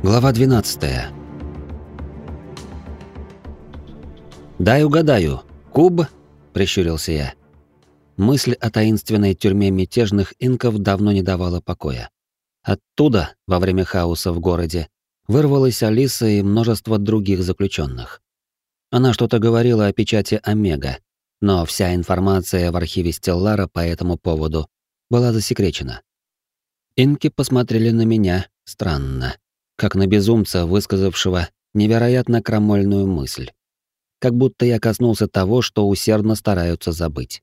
Глава 12. «Дай угадаю. Куб?» — прищурился я. Мысль о таинственной тюрьме мятежных инков давно не давала покоя. Оттуда, во время хаоса в городе, вырвалась Алиса и множество других заключенных. Она что-то говорила о печати Омега, но вся информация в архиве Стеллара по этому поводу была засекречена. Инки посмотрели на меня странно, как на безумца, высказавшего невероятно крамольную мысль. Как будто я коснулся того, что усердно стараются забыть.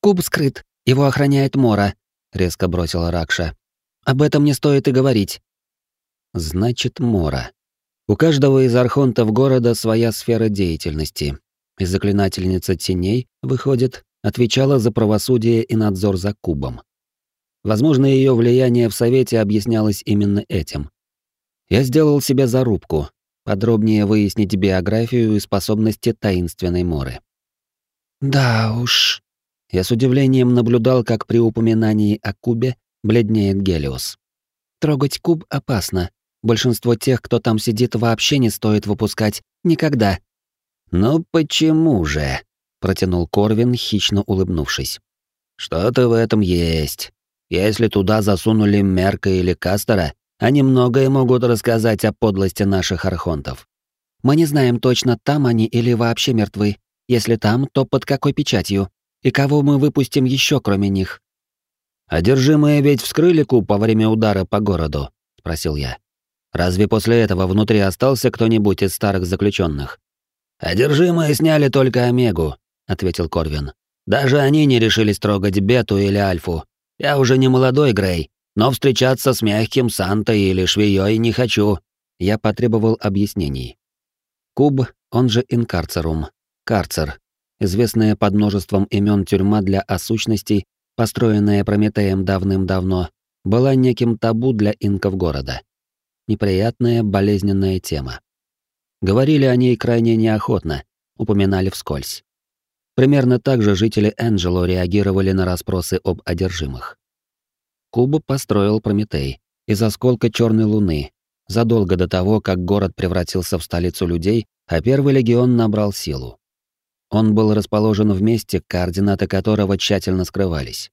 «Куб скрыт, его охраняет Мора», — резко бросила Ракша. «Об этом не стоит и говорить». «Значит, Мора. У каждого из архонтов города своя сфера деятельности, и заклинательница теней, выходит, отвечала за правосудие и надзор за кубом. Возможно, ее влияние в Совете объяснялось именно этим. Я сделал себе зарубку, подробнее выяснить биографию и способности таинственной Моры. «Да уж...» Я с удивлением наблюдал, как при упоминании о кубе бледнеет Гелиос. «Трогать куб опасно. Большинство тех, кто там сидит, вообще не стоит выпускать. Никогда». «Ну почему же?» — протянул Корвин, хищно улыбнувшись. «Что-то в этом есть. Если туда засунули Мерка или Кастера, они многое могут рассказать о подлости наших архонтов. Мы не знаем точно, там они или вообще мертвы. Если там, то под какой печатью? И кого мы выпустим еще, кроме них? «Одержимые ведь вскрыли куб во время удара по городу?» — спросил я. «Разве после этого внутри остался кто-нибудь из старых заключенных? «Одержимые сняли только Омегу», — ответил Корвин. «Даже они не решились трогать Бету или Альфу, я уже не молодой Грей, но встречаться с мягким Сантой или швеей не хочу. Я потребовал объяснений. Куб, он же инкарцерум, карцер, известная под множеством имен тюрьма для осущностей, построенная Прометеем давным-давно, была неким табу для инков города. Неприятная, болезненная тема. Говорили о ней крайне неохотно, упоминали вскользь. Примерно так же жители Энджело реагировали на расспросы об одержимых. Кубу построил Прометей из осколка черной луны, задолго до того, как город превратился в столицу людей, а первый легион набрал силу. Он был расположен в месте, координаты которого тщательно скрывались.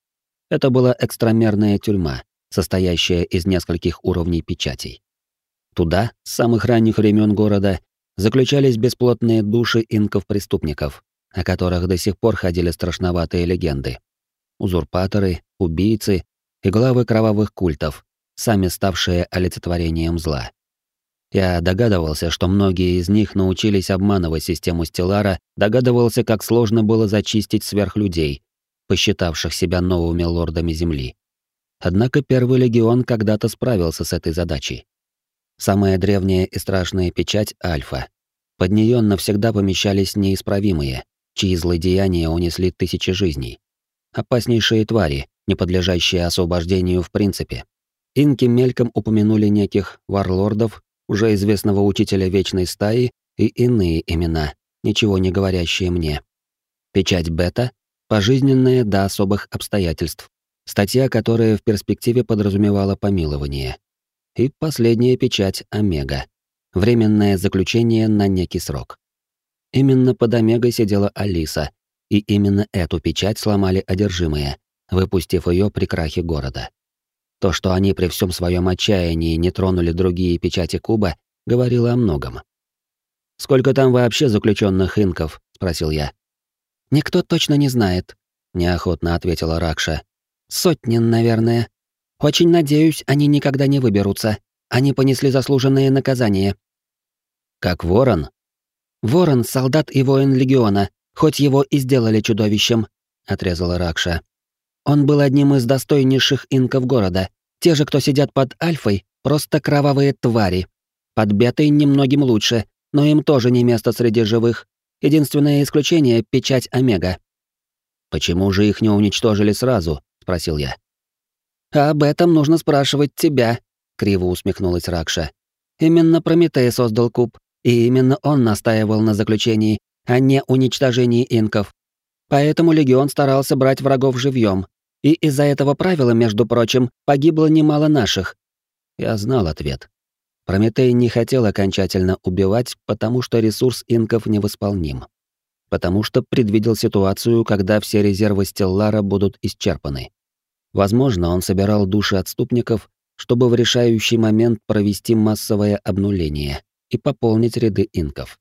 Это была экстрамерная тюрьма, состоящая из нескольких уровней печатей. Туда, с самых ранних времен города, заключались бесплотные души инков-преступников, о которых до сих пор ходили страшноватые легенды. Узурпаторы, убийцы и главы кровавых культов, сами ставшие олицетворением зла. Я догадывался, что многие из них научились обманывать систему Стеллара, догадывался, как сложно было зачистить сверхлюдей, посчитавших себя новыми лордами Земли. Однако Первый Легион когда-то справился с этой задачей. Самая древняя и страшная печать — Альфа. Под нее навсегда помещались неисправимые, чьи злодеяния унесли тысячи жизней. Опаснейшие твари, не подлежащие освобождению в принципе. Инки мельком упомянули неких варлордов, уже известного учителя Вечной Стаи и иные имена, ничего не говорящие мне. Печать Бета — пожизненная до особых обстоятельств. Статья, которая в перспективе подразумевала помилование. И последняя печать Омега. Временное заключение на некий срок. Именно под Омегой сидела Алиса, и именно эту печать сломали одержимые, выпустив ее при крахе города. То, что они при всем своем отчаянии не тронули другие печати куба, говорило о многом. «Сколько там вообще заключенных инков?» — спросил я. «Никто точно не знает», — неохотно ответила Ракша. «Сотни, наверное. Очень надеюсь, они никогда не выберутся. Они понесли заслуженные наказания». «Как ворон?» Ворон — солдат и воин легиона, хоть его и сделали чудовищем», — отрезала Ракша. «Он был одним из достойнейших инков города. Те же, кто сидят под Альфой, просто кровавые твари. Под Бетой немногим лучше, но им тоже не место среди живых. Единственное исключение — печать Омега». «Почему же их не уничтожили сразу?» — спросил я. «Об этом нужно спрашивать тебя», — криво усмехнулась Ракша. «Именно Прометей создал куб, и именно он настаивал на заключении, а не уничтожении инков. Поэтому легион старался брать врагов живьем, и из-за этого правила, между прочим, погибло немало наших. Я знал ответ. Прометей не хотел окончательно убивать, потому что ресурс инков невосполним. Потому что предвидел ситуацию, когда все резервы Стеллара будут исчерпаны. Возможно, он собирал души отступников, чтобы в решающий момент провести массовое обнуление и пополнить ряды инков.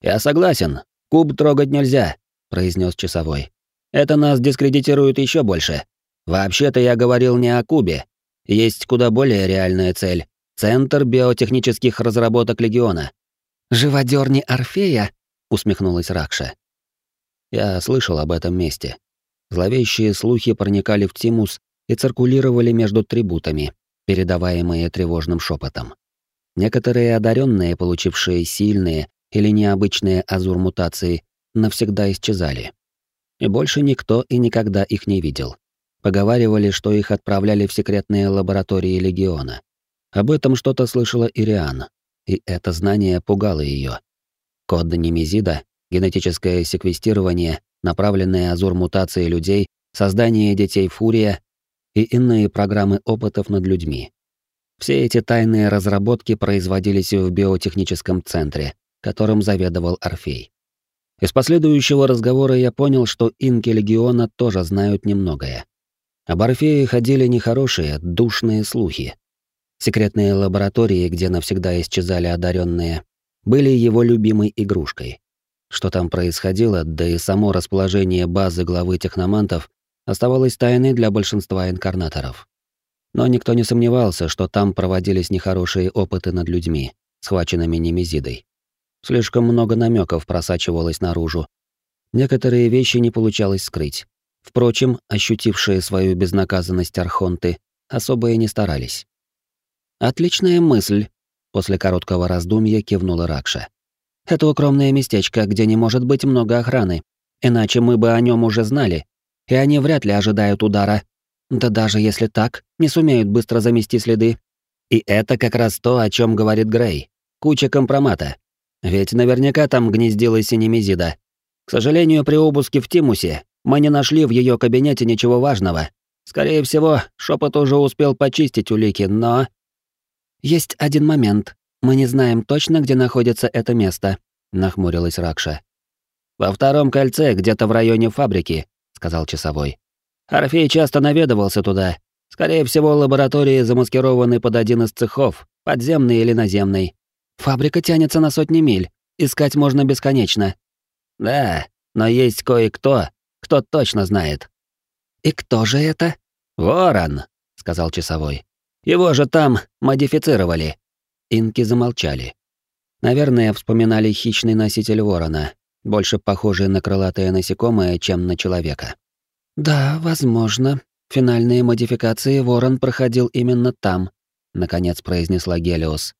«Я согласен. Куб трогать нельзя», — произнес часовой. «Это нас дискредитирует еще больше. Вообще-то я говорил не о кубе. Есть куда более реальная цель — Центр биотехнических разработок Легиона». «Живодерни Орфея?» — усмехнулась Ракша. Я слышал об этом месте. Зловещие слухи проникали в Тимус и циркулировали между трибутами, передаваемые тревожным шепотом. Некоторые одаренные, получившие сильные или необычные азур-мутации, навсегда исчезали. И больше никто и никогда их не видел. Поговаривали, что их отправляли в секретные лаборатории Легиона. Об этом что-то слышала Ириан, и это знание пугало ее. Код Немезида, генетическое секвестирование, направленные азур-мутации людей, создание детей Фурия и иные программы опытов над людьми. Все эти тайные разработки производились в биотехническом центре, которым заведовал Орфей. Из последующего разговора я понял, что инки Легиона тоже знают немногое. Об Орфее ходили нехорошие, душные слухи. Секретные лаборатории, где навсегда исчезали одаренные, были его любимой игрушкой. Что там происходило, да и само расположение базы главы техномантов оставалось тайной для большинства инкарнаторов. Но никто не сомневался, что там проводились нехорошие опыты над людьми, схваченными Немезидой. Слишком много намеков просачивалось наружу. Некоторые вещи не получалось скрыть. Впрочем, ощутившие свою безнаказанность архонты особо и не старались. «Отличная мысль», — после короткого раздумья кивнула Ракша. «Это укромное местечко, где не может быть много охраны. Иначе мы бы о нем уже знали, и они вряд ли ожидают удара. Да даже если так, не сумеют быстро замести следы. И это как раз то, о чем говорит Грей. Куча компромата. Ведь наверняка там гнездилась Синемизида. К сожалению, при обыске в Тимусе мы не нашли в ее кабинете ничего важного. Скорее всего, шепот уже успел почистить улики, но... Есть один момент. Мы не знаем точно, где находится это место, нахмурилась Ракша. Во втором кольце, где-то в районе фабрики, сказал часовой. Орфей часто наведывался туда. Скорее всего, лаборатории замаскированы под один из цехов, подземный или наземный. Фабрика тянется на сотни миль. Искать можно бесконечно. Да, но есть кое-кто, кто точно знает. И кто же это? Ворон, сказал часовой. Его же там модифицировали. Инки замолчали. Наверное, вспоминали хищный носитель ворона, больше похожий на крылатое насекомое, чем на человека. Да, возможно. Финальные модификации Ворон проходил именно там, наконец произнесла Гелиос.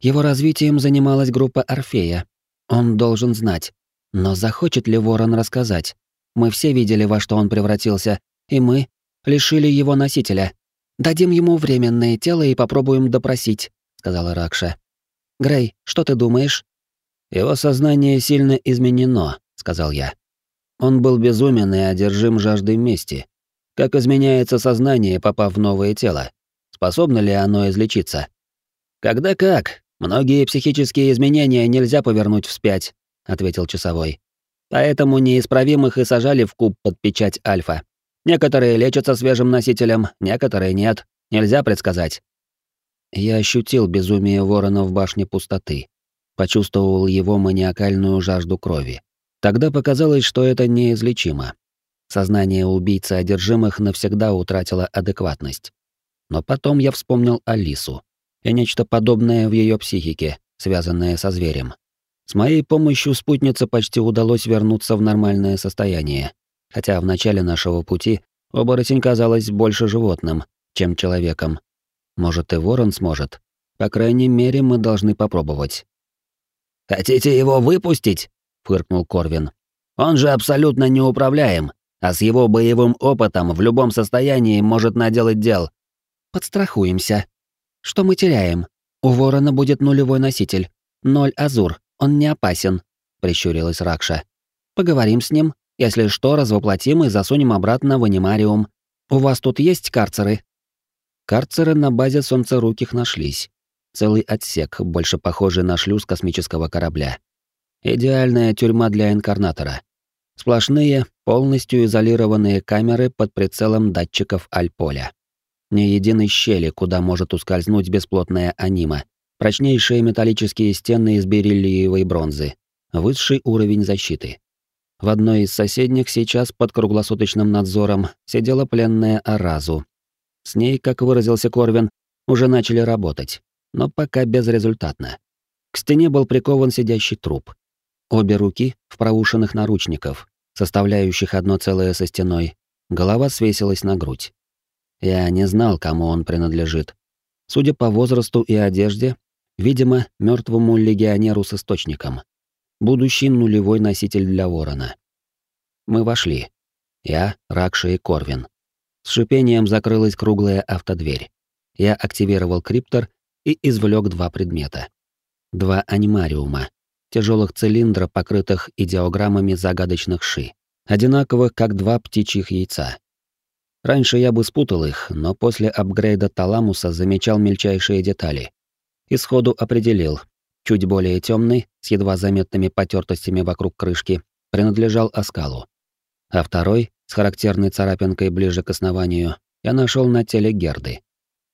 Его развитием занималась группа Орфея. Он должен знать. Но захочет ли Ворон рассказать? Мы все видели, во что он превратился, и мы лишили его носителя. Дадим ему временное тело и попробуем допросить, сказала Ракша. Грей, что ты думаешь? Его сознание сильно изменено, сказал я. Он был безумен и одержим жаждой мести. Как изменяется сознание, попав в новое тело? Способно ли оно излечиться? Когда как? Многие психические изменения нельзя повернуть вспять, ответил часовой. Поэтому неисправимых и сажали в куб под печать альфа. Некоторые лечатся свежим носителем, некоторые нет. Нельзя предсказать. Я ощутил безумие ворона в башне пустоты почувствовал его маниакальную жажду крови. Тогда показалось, что это неизлечимо. Сознание убийцы одержимых навсегда утратило адекватность. Но потом я вспомнил Алису и нечто подобное в ее психике, связанное со зверем. С моей помощью спутнице почти удалось вернуться в нормальное состояние, хотя в начале нашего пути оборотень казалось больше животным, чем человеком. Может, и ворон сможет. По крайней мере, мы должны попробовать. «Хотите его выпустить?» — фыркнул Корвин. «Он же абсолютно неуправляем, а с его боевым опытом в любом состоянии может наделать дел». «Подстрахуемся. Что мы теряем? У ворона будет нулевой носитель. Ноль азур. Он не опасен», — прищурилась Ракша. «Поговорим с ним. Если что, развоплотим и засунем обратно в анимариум. У вас тут есть карцеры?» Карцеры на базе солнцеруких нашлись. целый отсек, больше похожий на шлюз космического корабля. Идеальная тюрьма для инкарнатора. Сплошные, полностью изолированные камеры под прицелом датчиков Альполя. Ни единой щели, куда может ускользнуть бесплотная анима. Прочнейшие металлические стены из бериллиевой бронзы. Высший уровень защиты. В одной из соседних сейчас под круглосуточным надзором сидела пленная Аразу. С ней, как выразился Корвин, уже начали работать, но пока безрезультатно. К стене был прикован сидящий труп. Обе руки в проушенных наручников, составляющих одно целое со стеной. Голова свесилась на грудь. Я не знал, кому он принадлежит. Судя по возрасту и одежде, видимо, мертвому легионеру с источником. Будущий нулевой носитель для ворона. Мы вошли. Я, Ракша и Корвин. С шипением закрылась круглая автодверь. Я активировал криптор и извлек два предмета. Два анимариума, тяжелых цилиндра, покрытых идеограммами загадочных ши, одинаковых, как два птичьих яйца. Раньше я бы спутал их, но после апгрейда Таламуса замечал мельчайшие детали. И сходу определил. Чуть более темный, с едва заметными потертостями вокруг крышки, принадлежал Аскалу. А второй, с характерной царапинкой ближе к основанию, я нашел на теле Герды.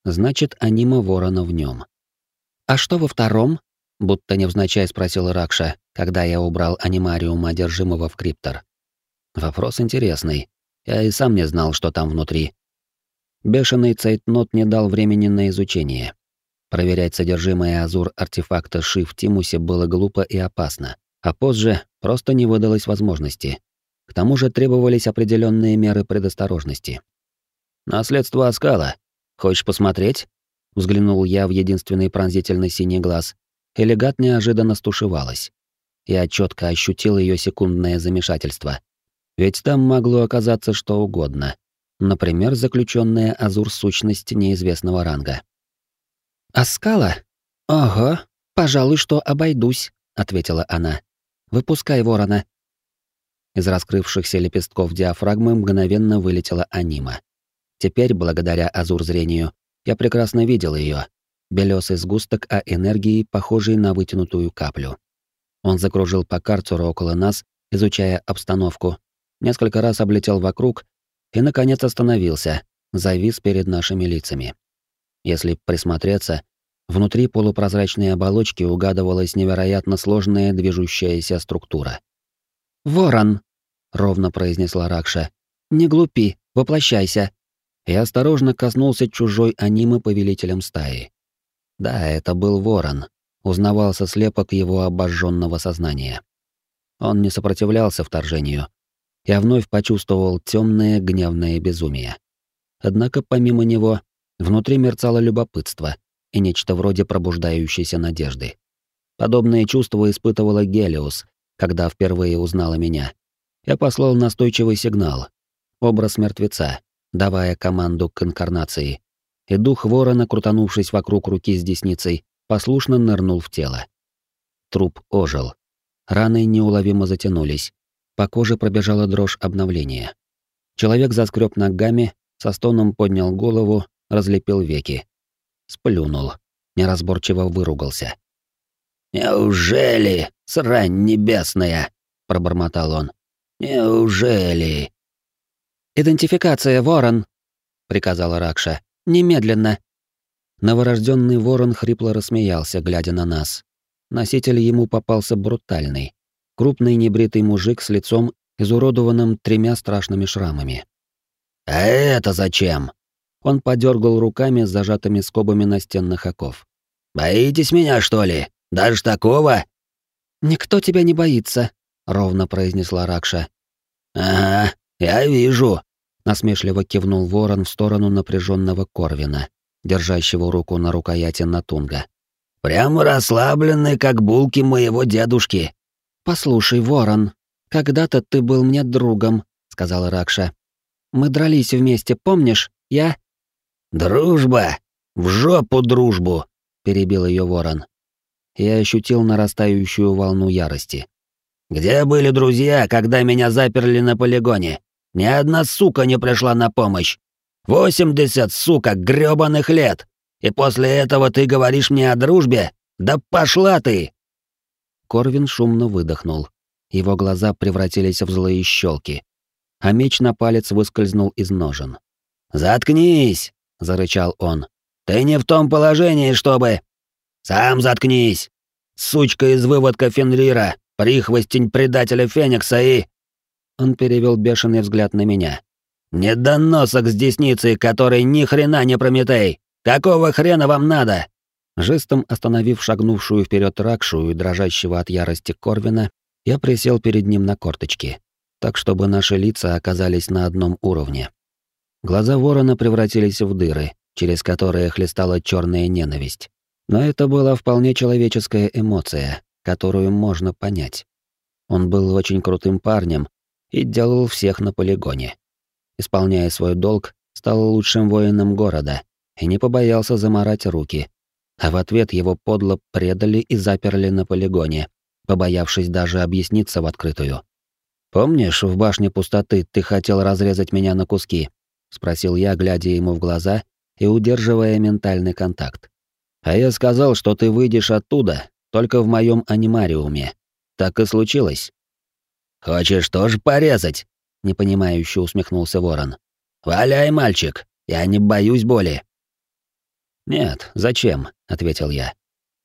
Значит, анима ворона в нем. «А что во втором?» — будто невзначай спросил Ракша, когда я убрал анимариум одержимого в криптор. Вопрос интересный. Я и сам не знал, что там внутри. Бешеный цейтнот не дал времени на изучение. Проверять содержимое азур артефакта Ши в Тимусе было глупо и опасно, а позже просто не выдалось возможности. К тому же требовались определенные меры предосторожности. «Наследство Аскала. Хочешь посмотреть?» Взглянул я в единственный пронзительный синий глаз, и легат неожиданно стушевалась. Я четко ощутил ее секундное замешательство. Ведь там могло оказаться что угодно. Например, заключенная азур-сущность неизвестного ранга. «А скала? Ага, пожалуй, что обойдусь», — ответила она. «Выпускай ворона». Из раскрывшихся лепестков диафрагмы мгновенно вылетела анима. Теперь, благодаря азур-зрению, я прекрасно видел ее. Белесый сгусток а энергии, похожий на вытянутую каплю. Он закружил по карцеру около нас, изучая обстановку, несколько раз облетел вокруг и, наконец, остановился, завис перед нашими лицами. Если присмотреться, внутри полупрозрачной оболочки угадывалась невероятно сложная движущаяся структура. «Ворон!» — ровно произнесла Ракша. «Не глупи, воплощайся!» Я осторожно коснулся чужой анимы повелителем стаи. Да, это был ворон. Узнавался слепок его обожженного сознания. Он не сопротивлялся вторжению, я вновь почувствовал темное гневное безумие. Однако помимо него, внутри мерцало любопытство и нечто вроде пробуждающейся надежды. Подобные чувства испытывала Гелиус, когда впервые узнала меня. Я послал настойчивый сигнал, образ мертвеца, давая команду к инкарнации. И дух ворона, крутанувшись вокруг руки с десницей, послушно нырнул в тело. Труп ожил. Раны неуловимо затянулись, по коже пробежала дрожь обновления. Человек заскреб ногами, со стоном поднял голову, разлепил веки. Сплюнул. Неразборчиво выругался. «Неужели, срань небесная?» — пробормотал он. «Неужели?» «Идентификация, ворон!» — приказала Ракша. «Немедленно!» Новорожденный ворон хрипло рассмеялся, глядя на нас. Носитель ему попался брутальный. Крупный небритый мужик с лицом, изуродованным тремя страшными шрамами. «А это зачем?» Он подергал руками с зажатыми скобами настенных оков. «Боитесь меня, что ли? Даже такого?» «Никто тебя не боится», — ровно произнесла Ракша. «Ага, я вижу», — насмешливо кивнул ворон в сторону напряженного Корвина, держащего руку на рукояти Натунга. «Прямо расслабленный, как булки моего дедушки». «Послушай, Ворон, когда-то ты был мне другом», — сказала Ракша. «Мы дрались вместе, помнишь? Я...» «Дружба! В жопу дружбу!» — перебил ее Ворон. Я ощутил нарастающую волну ярости. «Где были друзья, когда меня заперли на полигоне? Ни одна сука не пришла на помощь. Восемьдесят, сука, грёбаных лет! И после этого ты говоришь мне о дружбе? Да пошла ты!» Корвин шумно выдохнул. Его глаза превратились в злые щелки, а меч на палец выскользнул из ножен. «Заткнись!» — зарычал он. «Ты не в том положении, чтобы...» «Сам заткнись! Сучка из выводка Фенрира, прихвостень предателя Феникса и...» Он перевел бешеный взгляд на меня. «Недоносок с десницей, который ни хрена не Прометей! Какого хрена вам надо?» Жестом остановив шагнувшую вперед Ракшу и дрожащего от ярости Корвина, я присел перед ним на корточки, так чтобы наши лица оказались на одном уровне. Глаза ворона превратились в дыры, через которые хлестала черная ненависть. Но это была вполне человеческая эмоция, которую можно понять. Он был очень крутым парнем и делал всех на полигоне. Исполняя свой долг, стал лучшим воином города и не побоялся заморать руки. А в ответ его подло предали и заперли на полигоне, побоявшись даже объясниться в открытую. «Помнишь, в башне пустоты ты хотел разрезать меня на куски?» — спросил я, глядя ему в глаза и удерживая ментальный контакт. «А я сказал, что ты выйдешь оттуда, только в моем анимариуме. Так и случилось». «Хочешь тоже порезать?» — непонимающе усмехнулся Ворон. «Валяй, мальчик, я не боюсь боли». «Нет, зачем?» — ответил я.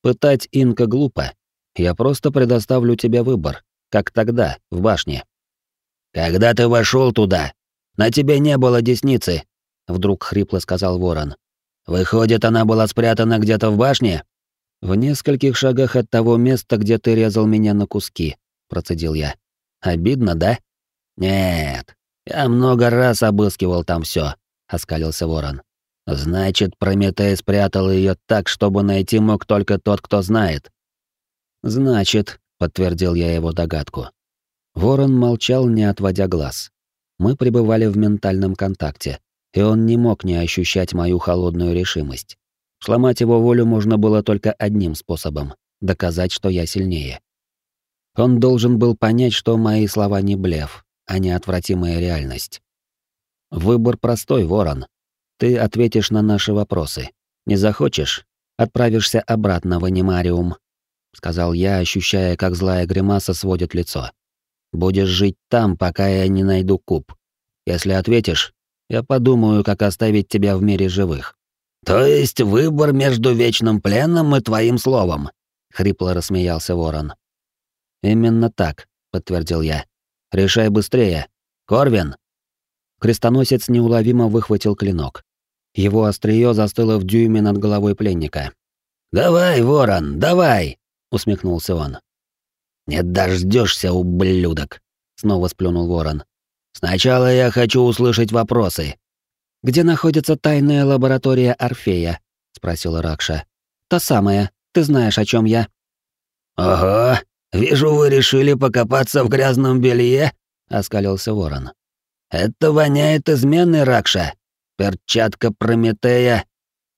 «Пытать инка глупо. Я просто предоставлю тебе выбор, как тогда, в башне». «Когда ты вошел туда, на тебе не было десницы», — вдруг хрипло сказал Ворон. «Выходит, она была спрятана где-то в башне?» «В нескольких шагах от того места, где ты резал меня на куски», — процедил я. «Обидно, да?» «Нет, я много раз обыскивал там все, оскалился Ворон. «Значит, Прометей спрятал ее так, чтобы найти мог только тот, кто знает. «Значит», — подтвердил я его догадку. Ворон молчал, не отводя глаз. Мы пребывали в ментальном контакте, и он не мог не ощущать мою холодную решимость. Сломать его волю можно было только одним способом — доказать, что я сильнее. Он должен был понять, что мои слова не блеф, а неотвратимая реальность. Выбор простой, Ворон. Ты ответишь на наши вопросы. Не захочешь — отправишься обратно в анимариум, — сказал я, ощущая, как злая гримаса сводит лицо. «Будешь жить там, пока я не найду куб. Если ответишь, я подумаю, как оставить тебя в мире живых». «То есть выбор между вечным пленом и твоим словом?» — хрипло рассмеялся ворон. «Именно так», — подтвердил я. «Решай быстрее. Корвин!» Крестоносец неуловимо выхватил клинок. Его острие застыло в дюйме над головой пленника. «Давай, ворон, давай!» усмехнулся он. Не дождешься, ублюдок, снова сплюнул Ворон. Сначала я хочу услышать вопросы. Где находится тайная лаборатория Орфея? спросила Ракша. Та самая. Ты знаешь, о чем я. Ого, вижу, вы решили покопаться в грязном белье, оскалился Ворон. Это воняет изменой, Ракша. Перчатка Прометея.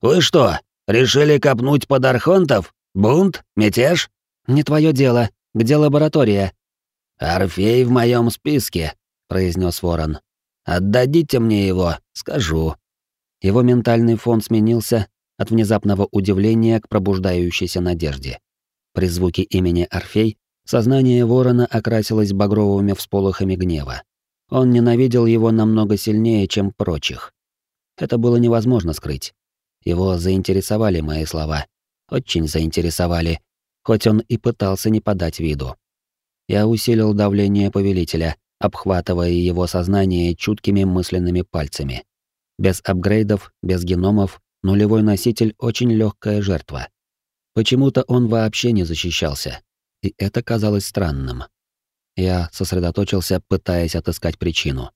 Вы что, решили копнуть под архонтов? Бунт? Мятеж? Не твое дело. Где лаборатория? Орфей в моем списке, произнес Ворон. Отдадите мне его, скажу. Его ментальный фон сменился от внезапного удивления к пробуждающейся надежде. При звуке имени Орфей сознание Ворона окрасилось багровыми всполохами гнева. Он ненавидел его намного сильнее, чем прочих. Это было невозможно скрыть. Его заинтересовали мои слова, очень заинтересовали, хоть он и пытался не подать виду. Я усилил давление повелителя, обхватывая его сознание чуткими мысленными пальцами. Без апгрейдов, без геномов, нулевой носитель очень легкая жертва. Почему-то он вообще не защищался, и это казалось странным. Я сосредоточился, пытаясь отыскать причину.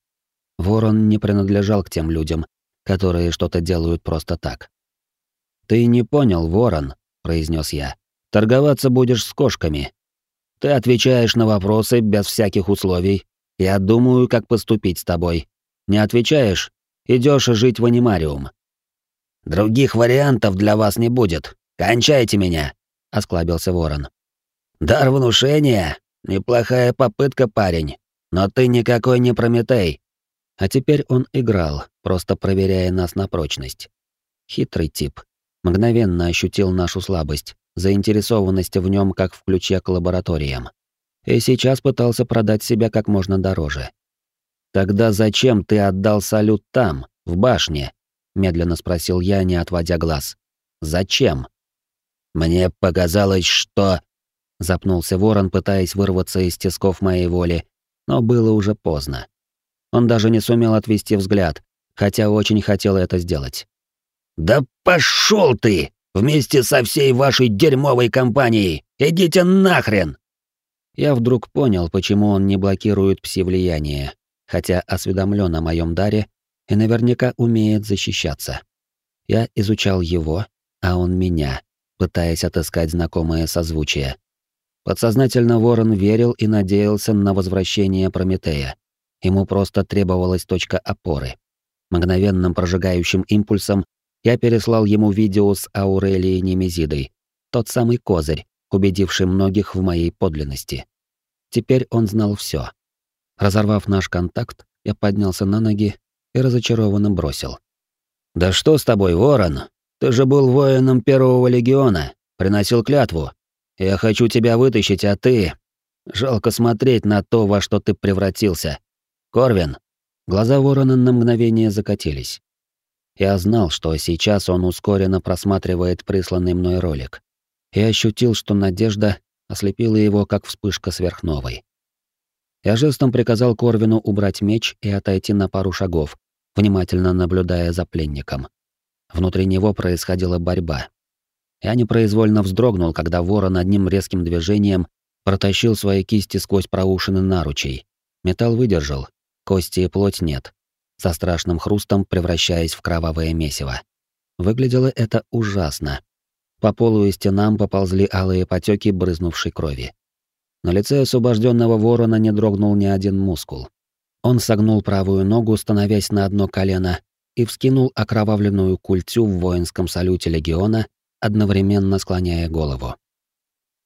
Ворон не принадлежал к тем людям, которые что-то делают просто так. «Ты не понял, Ворон», произнес я. Торговаться будешь с кошками. Ты отвечаешь на вопросы без всяких условий. Я думаю, как поступить с тобой. Не отвечаешь, идешь жить в анимариум. Других вариантов для вас не будет. Кончайте меня, осклабился Ворон. Дар внушения неплохая попытка, парень, но ты никакой не Прометей. А теперь он играл, просто проверяя нас на прочность. Хитрый тип. Мгновенно ощутил нашу слабость, заинтересованность в нем как в ключе к лабораториям. И сейчас пытался продать себя как можно дороже. «Тогда зачем ты отдал салют там, в башне?» — медленно спросил я, не отводя глаз. «Зачем?» «Мне показалось, что...» — запнулся ворон, пытаясь вырваться из тисков моей воли, но было уже поздно. Он даже не сумел отвести взгляд, хотя очень хотел это сделать. «Да пошел ты! Вместе со всей вашей дерьмовой компанией! Идите нахрен!» Я вдруг понял, почему он не блокирует пси-влияние, хотя осведомлен о моем даре и наверняка умеет защищаться. Я изучал его, а он меня, пытаясь отыскать знакомое созвучие. Подсознательно Ворон верил и надеялся на возвращение Прометея. Ему просто требовалась точка опоры. Мгновенным прожигающим импульсом я переслал ему видео с Аурелией Немезидой, тот самый козырь, убедивший многих в моей подлинности. Теперь он знал все. Разорвав наш контакт, я поднялся на ноги и разочарованно бросил. «Да что с тобой, Ворон? Ты же был воином Первого Легиона, приносил клятву. Я хочу тебя вытащить, а ты... Жалко смотреть на то, во что ты превратился. Корвин». Глаза Ворона на мгновение закатились. Я знал, что сейчас он ускоренно просматривает присланный мной ролик. И ощутил, что надежда ослепила его, как вспышка сверхновой. Я жестом приказал Корвину убрать меч и отойти на пару шагов, внимательно наблюдая за пленником. Внутри него происходила борьба. Я непроизвольно вздрогнул, когда ворон одним резким движением протащил свои кисти сквозь проушины наручей. Металл выдержал, кости и плоть нет, со страшным хрустом превращаясь в кровавое месиво. Выглядело это ужасно. По полу и стенам поползли алые потеки брызнувшей крови. На лице освобожденного ворона не дрогнул ни один мускул. Он согнул правую ногу, становясь на одно колено, и вскинул окровавленную культю в воинском салюте легиона, одновременно склоняя голову.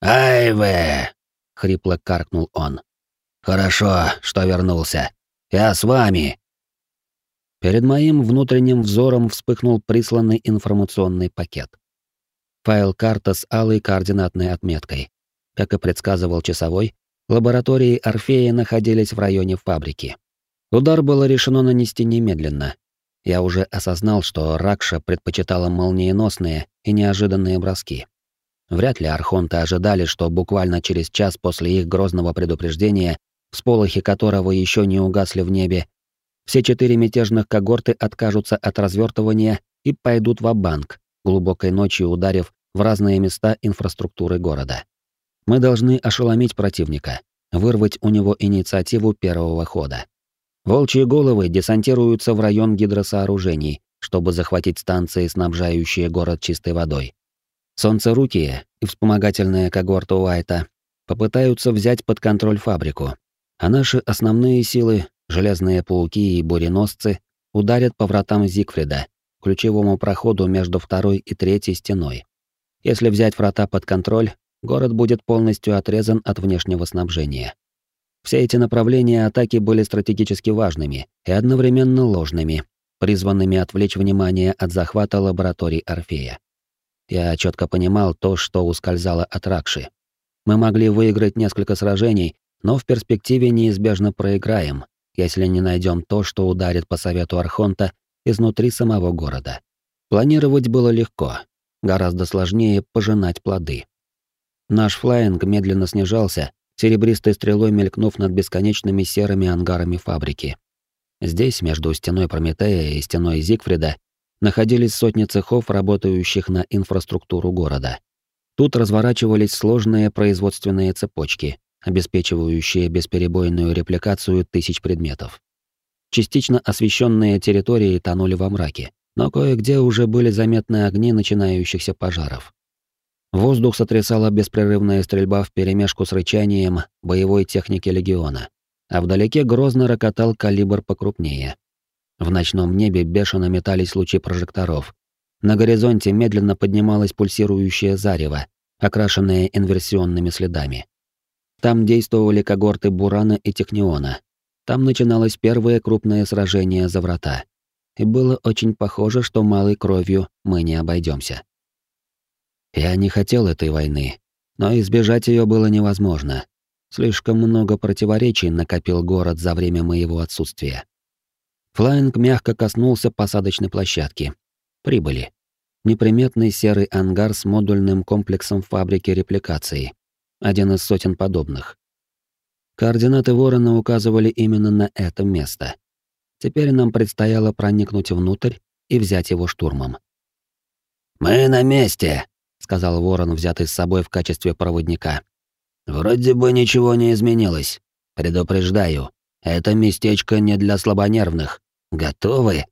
«Айве!» — хрипло каркнул он. «Хорошо, что вернулся. Я с вами!» Перед моим внутренним взором вспыхнул присланный информационный пакет. Файл-карта с алой координатной отметкой. Как и предсказывал часовой, лаборатории Орфея находились в районе фабрики. Удар было решено нанести немедленно. Я уже осознал, что Ракша предпочитала молниеносные и неожиданные броски. Вряд ли архонты ожидали, что буквально через час после их грозного предупреждения, всполохи которого еще не угасли в небе, все четыре мятежных когорты откажутся от развертывания и пойдут в банк глубокой ночью ударив в разные места инфраструктуры города. Мы должны ошеломить противника, вырвать у него инициативу первого хода. Волчьи головы десантируются в район гидросооружений, чтобы захватить станции, снабжающие город чистой водой. Солнцерукие и вспомогательная когорта Уайта попытаются взять под контроль фабрику, а наши основные силы, железные пауки и буреносцы, ударят по вратам Зигфрида, ключевому проходу между второй и третьей стеной. Если взять врата под контроль, город будет полностью отрезан от внешнего снабжения. Все эти направления атаки были стратегически важными и одновременно ложными, призванными отвлечь внимание от захвата лабораторий Орфея. Я четко понимал то, что ускользало от Ракши. Мы могли выиграть несколько сражений, но в перспективе неизбежно проиграем, если не найдем то, что ударит по совету Архонта изнутри самого города. Планировать было легко, гораздо сложнее пожинать плоды. Наш флайинг медленно снижался, серебристой стрелой мелькнув над бесконечными серыми ангарами фабрики. Здесь, между стеной Прометея и стеной Зигфрида, находились сотни цехов, работающих на инфраструктуру города. Тут разворачивались сложные производственные цепочки, обеспечивающие бесперебойную репликацию тысяч предметов. Частично освещенные территории тонули во мраке, но кое-где уже были заметны огни начинающихся пожаров. Воздух сотрясала беспрерывная стрельба вперемешку с рычанием боевой техники легиона, а вдалеке грозно рокотал калибр покрупнее. В ночном небе бешено метались лучи прожекторов. На горизонте медленно поднималось пульсирующее зарево, окрашенное инверсионными следами. Там действовали когорты Бурана и Техниона. Там начиналось первое крупное сражение за врата. И было очень похоже, что малой кровью мы не обойдемся. Я не хотел этой войны, но избежать ее было невозможно. Слишком много противоречий накопил город за время моего отсутствия. Флайинг мягко коснулся посадочной площадки. Прибыли. Неприметный серый ангар с модульным комплексом фабрики репликации. Один из сотен подобных. Координаты Ворона указывали именно на это место. Теперь нам предстояло проникнуть внутрь и взять его штурмом. «Мы на месте», — сказал Ворон, взятый с собой в качестве проводника. «Вроде бы ничего не изменилось. Предупреждаю, это местечко не для слабонервных. Готовы?»